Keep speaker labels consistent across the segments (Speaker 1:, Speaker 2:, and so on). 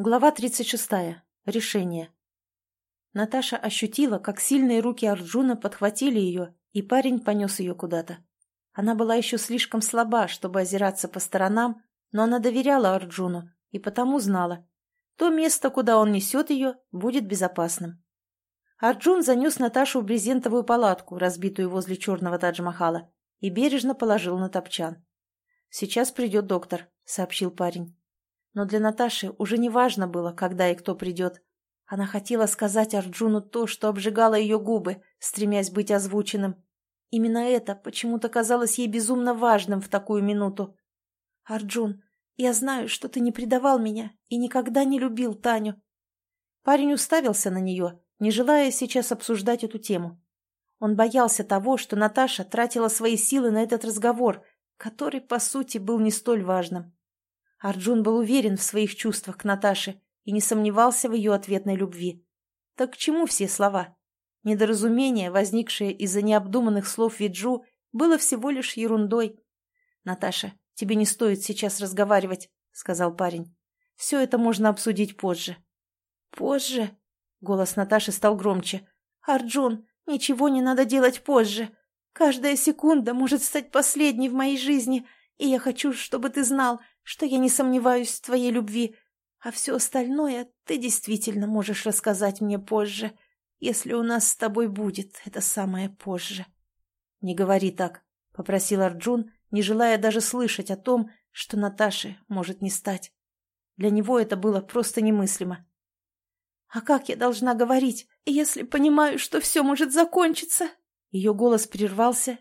Speaker 1: Глава 36. Решение. Наташа ощутила, как сильные руки Арджуна подхватили ее, и парень понес ее куда-то. Она была еще слишком слаба, чтобы озираться по сторонам, но она доверяла Арджуну и потому знала, то место, куда он несет ее, будет безопасным. Арджун занес Наташу в брезентовую палатку, разбитую возле черного Тадж-Махала, и бережно положил на топчан. «Сейчас придет доктор», — сообщил парень. Но для Наташи уже не важно было, когда и кто придет. Она хотела сказать Арджуну то, что обжигало ее губы, стремясь быть озвученным. Именно это почему-то казалось ей безумно важным в такую минуту. «Арджун, я знаю, что ты не предавал меня и никогда не любил Таню». Парень уставился на нее, не желая сейчас обсуждать эту тему. Он боялся того, что Наташа тратила свои силы на этот разговор, который, по сути, был не столь важным. Арджун был уверен в своих чувствах к Наташе и не сомневался в ее ответной любви. Так к чему все слова? Недоразумение, возникшее из-за необдуманных слов Виджу, было всего лишь ерундой. «Наташа, тебе не стоит сейчас разговаривать», — сказал парень. «Все это можно обсудить позже». «Позже?» — голос Наташи стал громче. «Арджун, ничего не надо делать позже. Каждая секунда может стать последней в моей жизни, и я хочу, чтобы ты знал, что я не сомневаюсь в твоей любви, а все остальное ты действительно можешь рассказать мне позже, если у нас с тобой будет это самое позже. — Не говори так, — попросил Арджун, не желая даже слышать о том, что Наташи может не стать. Для него это было просто немыслимо. — А как я должна говорить, если понимаю, что все может закончиться? Ее голос прервался,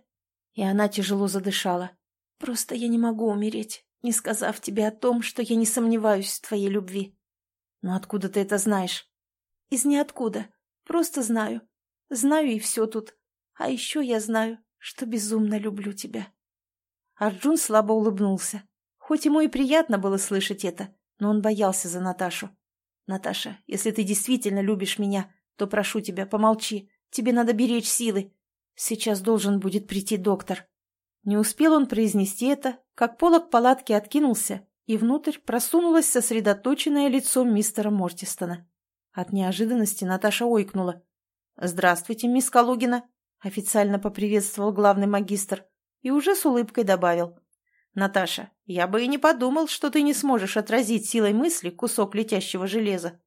Speaker 1: и она тяжело задышала. — Просто я не могу умереть не сказав тебе о том, что я не сомневаюсь в твоей любви. Но откуда ты это знаешь? Из ниоткуда. Просто знаю. Знаю и все тут. А еще я знаю, что безумно люблю тебя. Арджун слабо улыбнулся. Хоть ему и приятно было слышать это, но он боялся за Наташу. «Наташа, если ты действительно любишь меня, то прошу тебя, помолчи. Тебе надо беречь силы. Сейчас должен будет прийти доктор». Не успел он произнести это, как полог палатки откинулся, и внутрь просунулось сосредоточенное лицо мистера Мортистона. От неожиданности Наташа ойкнула. «Здравствуйте, мисс Калугина!» — официально поприветствовал главный магистр и уже с улыбкой добавил. «Наташа, я бы и не подумал, что ты не сможешь отразить силой мысли кусок летящего железа.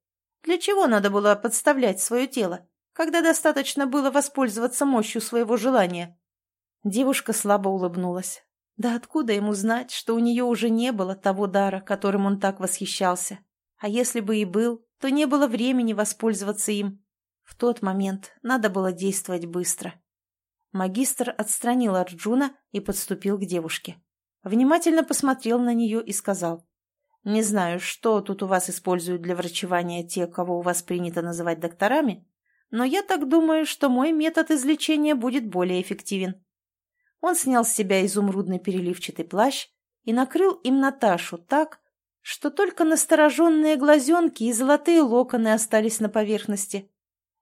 Speaker 1: Для чего надо было подставлять свое тело, когда достаточно было воспользоваться мощью своего желания?» Девушка слабо улыбнулась. Да откуда ему знать, что у нее уже не было того дара, которым он так восхищался? А если бы и был, то не было времени воспользоваться им. В тот момент надо было действовать быстро. Магистр отстранил Арджуна и подступил к девушке. Внимательно посмотрел на нее и сказал. «Не знаю, что тут у вас используют для врачевания те, кого у вас принято называть докторами, но я так думаю, что мой метод излечения будет более эффективен. Он снял с себя изумрудный переливчатый плащ и накрыл им Наташу так, что только настороженные глазенки и золотые локоны остались на поверхности.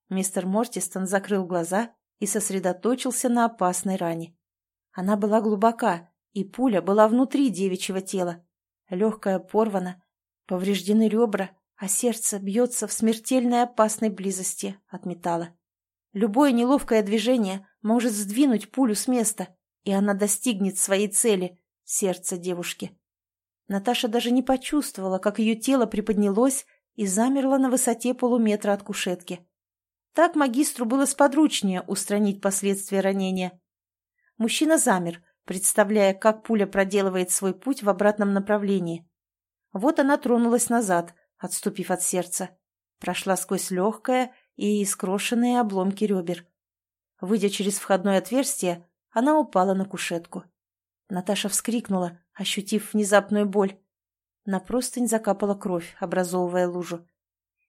Speaker 1: Мистер Мортистон закрыл глаза и сосредоточился на опасной ране. Она была глубока, и пуля была внутри девичьего тела. Легкая порвана, повреждены ребра, а сердце бьется в смертельной опасной близости от металла. Любое неловкое движение может сдвинуть пулю с места, и она достигнет своей цели — сердца девушки. Наташа даже не почувствовала, как ее тело приподнялось и замерло на высоте полуметра от кушетки. Так магистру было сподручнее устранить последствия ранения. Мужчина замер, представляя, как пуля проделывает свой путь в обратном направлении. Вот она тронулась назад, отступив от сердца. Прошла сквозь легкое и искрошенные обломки ребер. Выйдя через входное отверстие, она упала на кушетку. Наташа вскрикнула, ощутив внезапную боль. На простынь закапала кровь, образовывая лужу.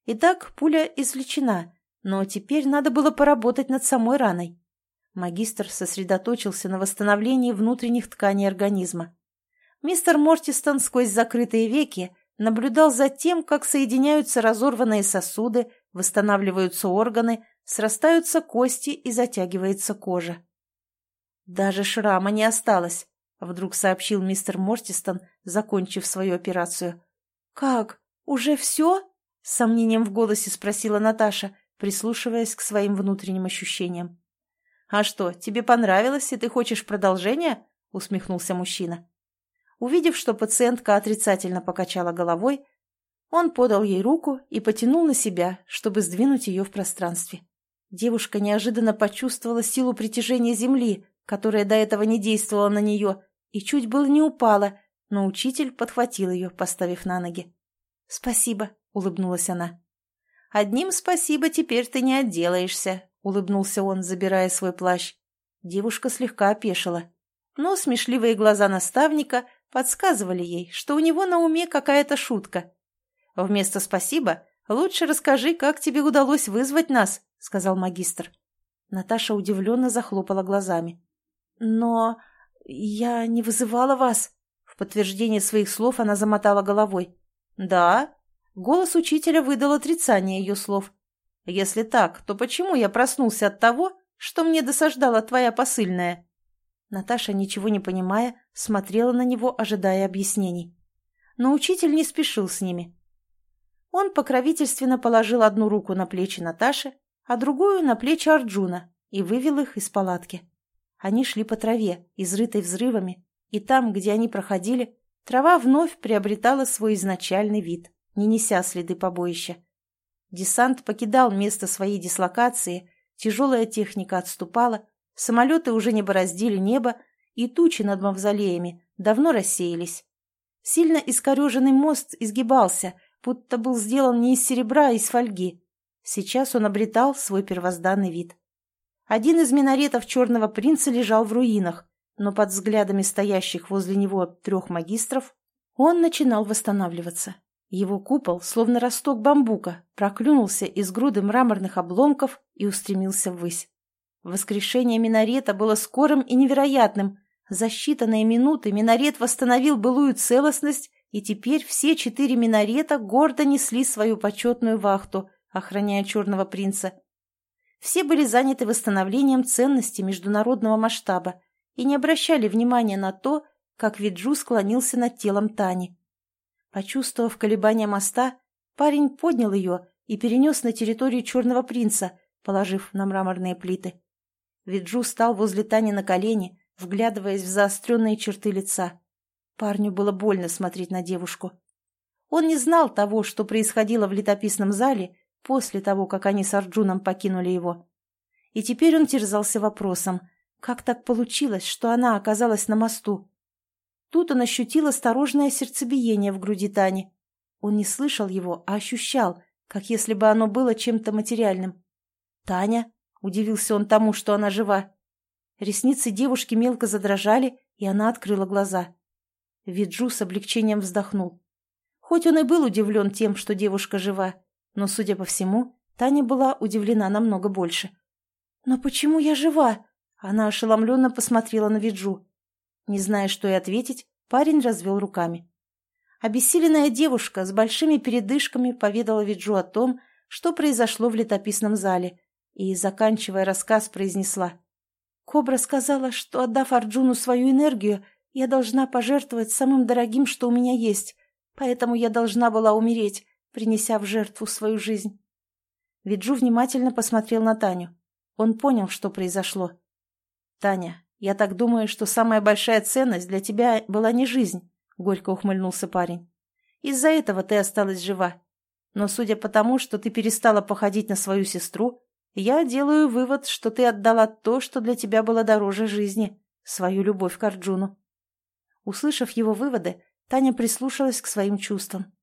Speaker 1: Итак, пуля извлечена, но теперь надо было поработать над самой раной. Магистр сосредоточился на восстановлении внутренних тканей организма. Мистер Мортистон сквозь закрытые веки наблюдал за тем, как соединяются разорванные сосуды, восстанавливаются органы, срастаются кости и затягивается кожа. «Даже шрама не осталось», — вдруг сообщил мистер Мортистон, закончив свою операцию. «Как? Уже все?» с сомнением в голосе спросила Наташа, прислушиваясь к своим внутренним ощущениям. «А что, тебе понравилось, и ты хочешь продолжения?» — усмехнулся мужчина. Увидев, что пациентка отрицательно покачала головой, он подал ей руку и потянул на себя, чтобы сдвинуть ее в пространстве. Девушка неожиданно почувствовала силу притяжения Земли, которая до этого не действовала на нее, и чуть было не упала, но учитель подхватил ее, поставив на ноги. «Спасибо», — улыбнулась она. «Одним спасибо теперь ты не отделаешься», — улыбнулся он, забирая свой плащ. Девушка слегка опешила. Но смешливые глаза наставника подсказывали ей, что у него на уме какая-то шутка. «Вместо «спасибо» лучше расскажи, как тебе удалось вызвать нас», — сказал магистр. Наташа удивленно захлопала глазами. «Но я не вызывала вас». В подтверждение своих слов она замотала головой. «Да?» Голос учителя выдал отрицание ее слов. «Если так, то почему я проснулся от того, что мне досаждала твоя посыльная?» Наташа, ничего не понимая, смотрела на него, ожидая объяснений. Но учитель не спешил с ними. Он покровительственно положил одну руку на плечи Наташи, а другую на плечи Арджуна и вывел их из палатки. Они шли по траве, изрытой взрывами, и там, где они проходили, трава вновь приобретала свой изначальный вид, не неся следы побоища. Десант покидал место своей дислокации, тяжелая техника отступала, самолеты уже не бороздили небо, и тучи над мавзолеями давно рассеялись. Сильно искореженный мост изгибался – будто был сделан не из серебра, а из фольги. Сейчас он обретал свой первозданный вид. Один из минаретов Черного Принца лежал в руинах, но под взглядами стоящих возле него трех магистров он начинал восстанавливаться. Его купол, словно росток бамбука, проклюнулся из груды мраморных обломков и устремился ввысь. Воскрешение минарета было скорым и невероятным. За считанные минуты минарет восстановил былую целостность и теперь все четыре минарета гордо несли свою почетную вахту, охраняя черного принца. Все были заняты восстановлением ценности международного масштаба и не обращали внимания на то, как Виджу склонился над телом Тани. Почувствовав колебания моста, парень поднял ее и перенес на территорию черного принца, положив на мраморные плиты. Виджу стал возле Тани на колени, вглядываясь в заостренные черты лица. Парню было больно смотреть на девушку. Он не знал того, что происходило в летописном зале после того, как они с Арджуном покинули его. И теперь он терзался вопросом, как так получилось, что она оказалась на мосту. Тут он ощутил осторожное сердцебиение в груди Тани. Он не слышал его, а ощущал, как если бы оно было чем-то материальным. «Таня?» — удивился он тому, что она жива. Ресницы девушки мелко задрожали, и она открыла глаза. Виджу с облегчением вздохнул. Хоть он и был удивлен тем, что девушка жива, но, судя по всему, Таня была удивлена намного больше. «Но почему я жива?» Она ошеломленно посмотрела на Виджу. Не зная, что и ответить, парень развел руками. Обессиленная девушка с большими передышками поведала Виджу о том, что произошло в летописном зале, и, заканчивая рассказ, произнесла. «Кобра сказала, что, отдав Арджуну свою энергию, я должна пожертвовать самым дорогим, что у меня есть, поэтому я должна была умереть, принеся в жертву свою жизнь. Виджу внимательно посмотрел на Таню. Он понял, что произошло. «Таня, я так думаю, что самая большая ценность для тебя была не жизнь», — горько ухмыльнулся парень. «Из-за этого ты осталась жива. Но судя по тому, что ты перестала походить на свою сестру, я делаю вывод, что ты отдала то, что для тебя было дороже жизни, свою любовь к Арджуну. Услышав его выводы, Таня прислушалась к своим чувствам.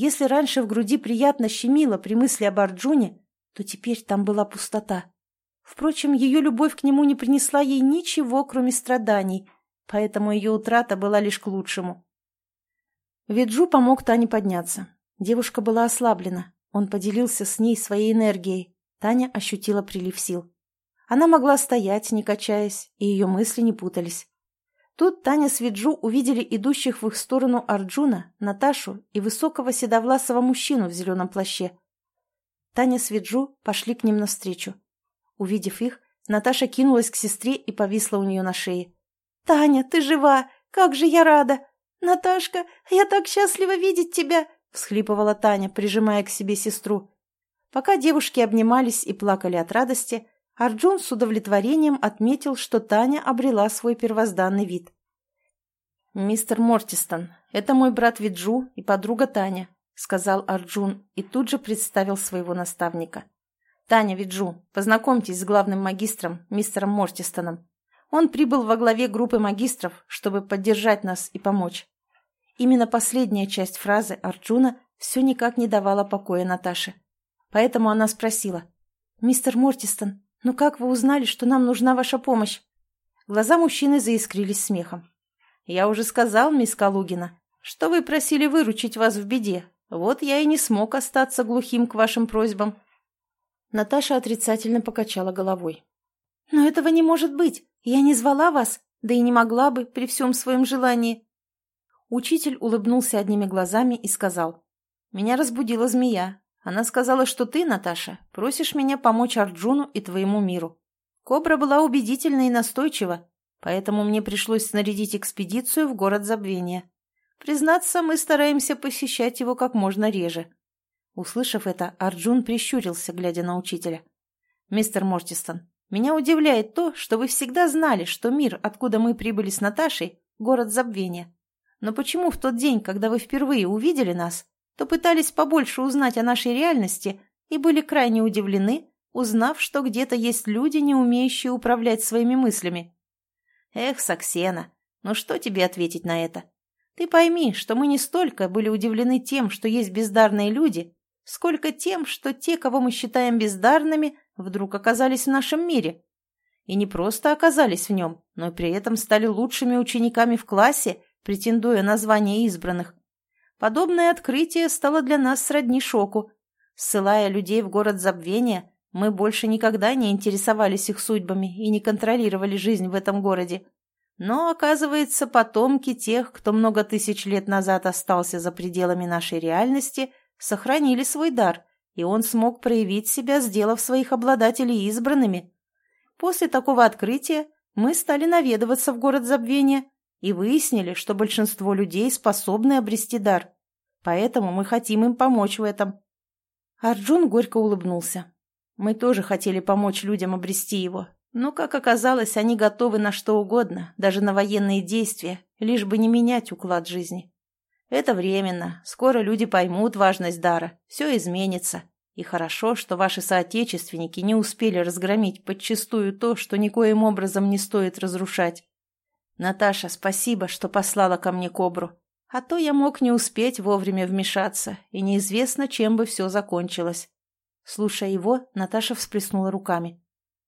Speaker 1: Если раньше в груди приятно щемило при мысли об Арджуне, то теперь там была пустота. Впрочем, ее любовь к нему не принесла ей ничего, кроме страданий, поэтому ее утрата была лишь к лучшему. Виджу помог Тане подняться. Девушка была ослаблена. Он поделился с ней своей энергией. Таня ощутила прилив сил. Она могла стоять, не качаясь, и ее мысли не путались. Тут Таня с Виджу увидели идущих в их сторону Арджуна, Наташу и высокого седовласого мужчину в зеленом плаще. Таня с Виджу пошли к ним навстречу. Увидев их, Наташа кинулась к сестре и повисла у нее на шее. «Таня, ты жива! Как же я рада! Наташка, я так счастлива видеть тебя! — всхлипывала Таня, прижимая к себе сестру. Пока девушки обнимались и плакали от радости, Арджун с удовлетворением отметил, что Таня обрела свой первозданный вид. «Мистер Мортистон, это мой брат Виджу и подруга Таня», — сказал Арджун и тут же представил своего наставника. «Таня Виджу, познакомьтесь с главным магистром, мистером Мортистоном. Он прибыл во главе группы магистров, чтобы поддержать нас и помочь». Именно последняя часть фразы Арджуна все никак не давала покоя Наташе. Поэтому она спросила. «Мистер Мортистон, ну как вы узнали, что нам нужна ваша помощь?» Глаза мужчины заискрились смехом. «Я уже сказал, мисс Калугина, что вы просили выручить вас в беде. Вот я и не смог остаться глухим к вашим просьбам». Наташа отрицательно покачала головой. «Но этого не может быть. Я не звала вас, да и не могла бы при всем своем желании». Учитель улыбнулся одними глазами и сказал. «Меня разбудила змея. Она сказала, что ты, Наташа, просишь меня помочь Арджуну и твоему миру. Кобра была убедительна и настойчива, поэтому мне пришлось снарядить экспедицию в город забвения. Признаться, мы стараемся посещать его как можно реже. Услышав это, Арджун прищурился, глядя на учителя. «Мистер Мортистон, меня удивляет то, что вы всегда знали, что мир, откуда мы прибыли с Наташей, — город забвения. Но почему в тот день, когда вы впервые увидели нас, то пытались побольше узнать о нашей реальности и были крайне удивлены, узнав, что где-то есть люди, не умеющие управлять своими мыслями. Эх, Саксена, ну что тебе ответить на это? Ты пойми, что мы не столько были удивлены тем, что есть бездарные люди, сколько тем, что те, кого мы считаем бездарными, вдруг оказались в нашем мире. И не просто оказались в нем, но при этом стали лучшими учениками в классе, претендуя на звание избранных, Подобное открытие стало для нас сродни шоку. Ссылая людей в город забвения, мы больше никогда не интересовались их судьбами и не контролировали жизнь в этом городе. Но, оказывается, потомки тех, кто много тысяч лет назад остался за пределами нашей реальности, сохранили свой дар, и он смог проявить себя, сделав своих обладателей избранными. После такого открытия мы стали наведываться в город забвения и выяснили, что большинство людей способны обрести дар. Поэтому мы хотим им помочь в этом. Арджун горько улыбнулся. Мы тоже хотели помочь людям обрести его, но, как оказалось, они готовы на что угодно, даже на военные действия, лишь бы не менять уклад жизни. Это временно, скоро люди поймут важность дара, все изменится. И хорошо, что ваши соотечественники не успели разгромить подчистую то, что никоим образом не стоит разрушать. «Наташа, спасибо, что послала ко мне кобру. А то я мог не успеть вовремя вмешаться, и неизвестно, чем бы все закончилось». Слушая его, Наташа всплеснула руками.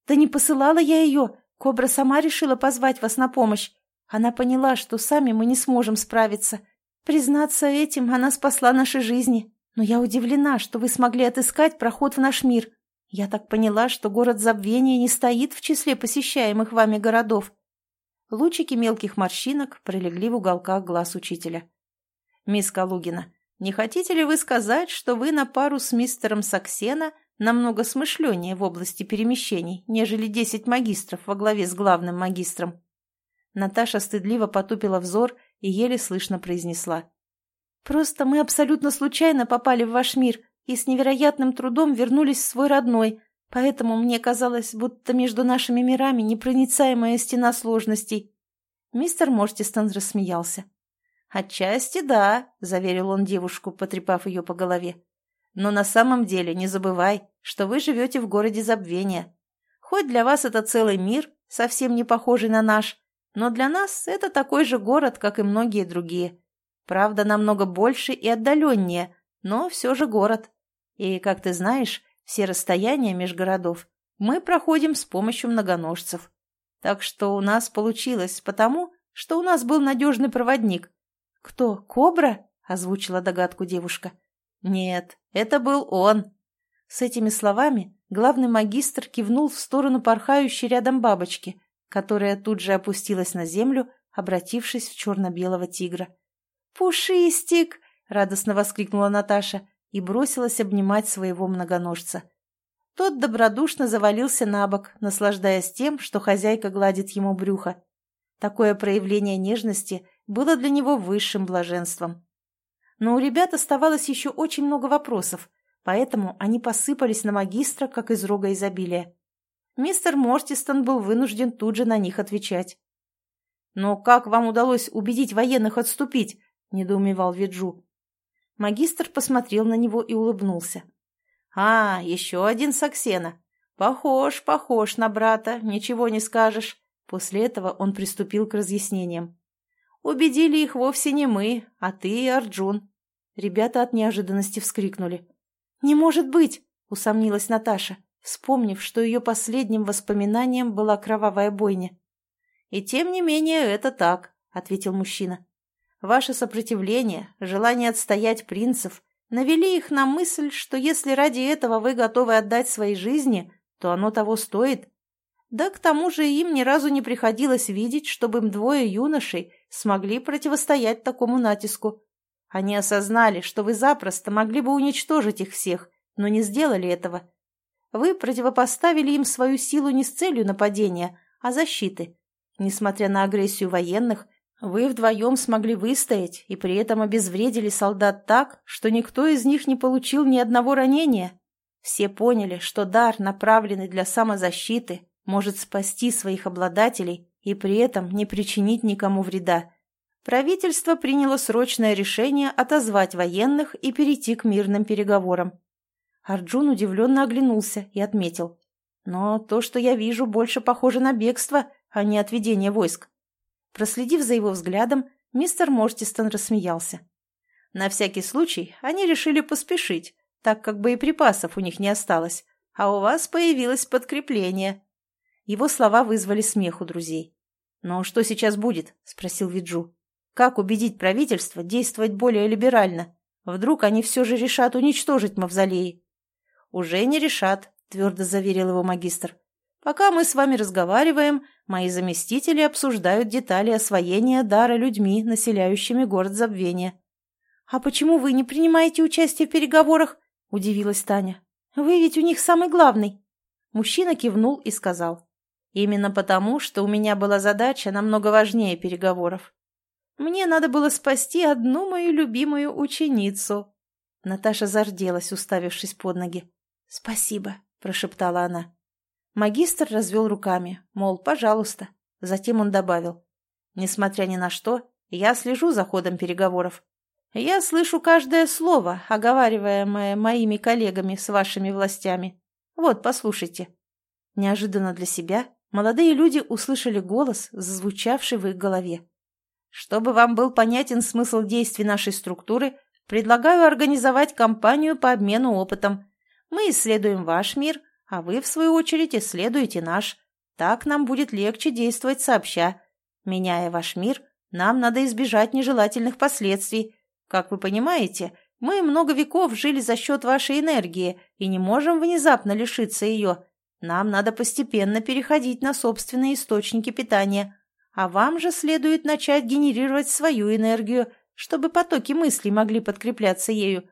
Speaker 1: «Да не посылала я ее. Кобра сама решила позвать вас на помощь. Она поняла, что сами мы не сможем справиться. Признаться этим, она спасла наши жизни. Но я удивлена, что вы смогли отыскать проход в наш мир. Я так поняла, что город забвения не стоит в числе посещаемых вами городов. Лучики мелких морщинок пролегли в уголках глаз учителя. «Мисс Калугина, не хотите ли вы сказать, что вы на пару с мистером Саксена намного смышленнее в области перемещений, нежели десять магистров во главе с главным магистром?» Наташа стыдливо потупила взор и еле слышно произнесла. «Просто мы абсолютно случайно попали в ваш мир и с невероятным трудом вернулись в свой родной, Поэтому мне казалось, будто между нашими мирами непроницаемая стена сложностей. Мистер Мортистон рассмеялся. «Отчасти да», — заверил он девушку, потрепав ее по голове. «Но на самом деле не забывай, что вы живете в городе забвения. Хоть для вас это целый мир, совсем не похожий на наш, но для нас это такой же город, как и многие другие. Правда, намного больше и отдаленнее, но все же город. И, как ты знаешь, все расстояния меж городов мы проходим с помощью многоножцев. Так что у нас получилось потому, что у нас был надежный проводник. «Кто, Кобра?» — озвучила догадку девушка. «Нет, это был он». С этими словами главный магистр кивнул в сторону порхающей рядом бабочки, которая тут же опустилась на землю, обратившись в черно-белого тигра. «Пушистик!» — радостно воскликнула Наташа и бросилась обнимать своего многоножца. Тот добродушно завалился на бок, наслаждаясь тем, что хозяйка гладит ему брюхо. Такое проявление нежности было для него высшим блаженством. Но у ребят оставалось еще очень много вопросов, поэтому они посыпались на магистра, как из рога изобилия. Мистер Мортистон был вынужден тут же на них отвечать. «Но как вам удалось убедить военных отступить?» – недоумевал Виджу. Магистр посмотрел на него и улыбнулся. «А, еще один Саксена. Похож, похож на брата, ничего не скажешь». После этого он приступил к разъяснениям. «Убедили их вовсе не мы, а ты и Арджун». Ребята от неожиданности вскрикнули. «Не может быть!» — усомнилась Наташа, вспомнив, что ее последним воспоминанием была кровавая бойня. «И тем не менее это так», — ответил мужчина. «Ваше сопротивление, желание отстоять принцев навели их на мысль, что если ради этого вы готовы отдать свои жизни, то оно того стоит. Да к тому же им ни разу не приходилось видеть, чтобы им двое юношей смогли противостоять такому натиску. Они осознали, что вы запросто могли бы уничтожить их всех, но не сделали этого. Вы противопоставили им свою силу не с целью нападения, а защиты. Несмотря на агрессию военных, вы вдвоем смогли выстоять и при этом обезвредили солдат так, что никто из них не получил ни одного ранения. Все поняли, что дар, направленный для самозащиты, может спасти своих обладателей и при этом не причинить никому вреда. Правительство приняло срочное решение отозвать военных и перейти к мирным переговорам. Арджун удивленно оглянулся и отметил. «Но то, что я вижу, больше похоже на бегство, а не отведение войск». Проследив за его взглядом, мистер Мортистон рассмеялся. На всякий случай они решили поспешить, так как боеприпасов у них не осталось, а у вас появилось подкрепление. Его слова вызвали смех у друзей. «Но что сейчас будет?» – спросил Виджу. «Как убедить правительство действовать более либерально? Вдруг они все же решат уничтожить мавзолеи?» «Уже не решат», – твердо заверил его магистр. «Пока мы с вами разговариваем, мои заместители обсуждают детали освоения дара людьми, населяющими город забвения». «А почему вы не принимаете участие в переговорах?» – удивилась Таня. «Вы ведь у них самый главный». Мужчина кивнул и сказал. Именно потому, что у меня была задача намного важнее переговоров. Мне надо было спасти одну мою любимую ученицу. Наташа зарделась, уставившись под ноги. «Спасибо», — прошептала она. Магистр развел руками, мол, пожалуйста. Затем он добавил. «Несмотря ни на что, я слежу за ходом переговоров. Я слышу каждое слово, оговариваемое моими коллегами с вашими властями. Вот, послушайте». Неожиданно для себя молодые люди услышали голос, зазвучавший в их голове. Чтобы вам был понятен смысл действий нашей структуры, предлагаю организовать кампанию по обмену опытом. Мы исследуем ваш мир, а вы, в свою очередь, исследуете наш. Так нам будет легче действовать сообща. Меняя ваш мир, нам надо избежать нежелательных последствий. Как вы понимаете, мы много веков жили за счет вашей энергии и не можем внезапно лишиться ее. Нам надо постепенно переходить на собственные источники питания, а вам же следует начать генерировать свою энергию, чтобы потоки мыслей могли подкрепляться ею.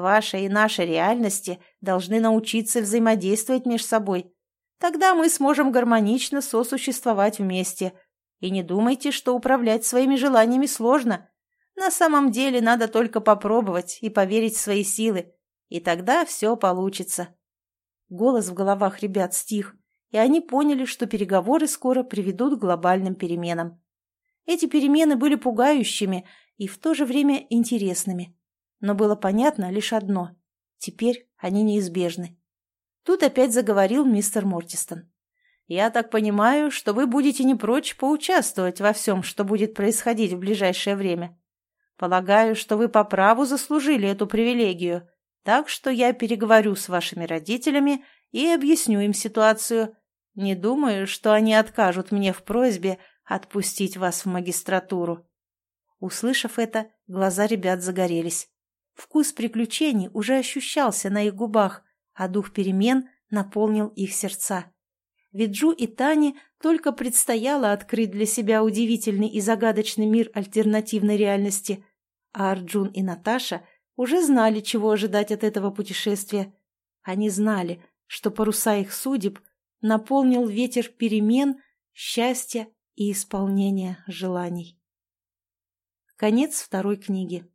Speaker 1: Ваша и наша реальности должны научиться взаимодействовать между собой. Тогда мы сможем гармонично сосуществовать вместе. И не думайте, что управлять своими желаниями сложно. На самом деле надо только попробовать и поверить в свои силы. И тогда все получится. Голос в головах ребят стих, и они поняли, что переговоры скоро приведут к глобальным переменам. Эти перемены были пугающими и в то же время интересными. Но было понятно лишь одно – теперь они неизбежны. Тут опять заговорил мистер Мортистон. «Я так понимаю, что вы будете не прочь поучаствовать во всем, что будет происходить в ближайшее время. Полагаю, что вы по праву заслужили эту привилегию, так что я переговорю с вашими родителями и объясню им ситуацию. Не думаю, что они откажут мне в просьбе отпустить вас в магистратуру». Услышав это, глаза ребят загорелись. Вкус приключений уже ощущался на их губах, а дух перемен наполнил их сердца. Виджу и Тане только предстояло открыть для себя удивительный и загадочный мир альтернативной реальности, а Арджун и Наташа – уже знали, чего ожидать от этого путешествия. Они знали, что паруса их судеб наполнил ветер перемен, счастья и исполнения желаний. Конец второй книги.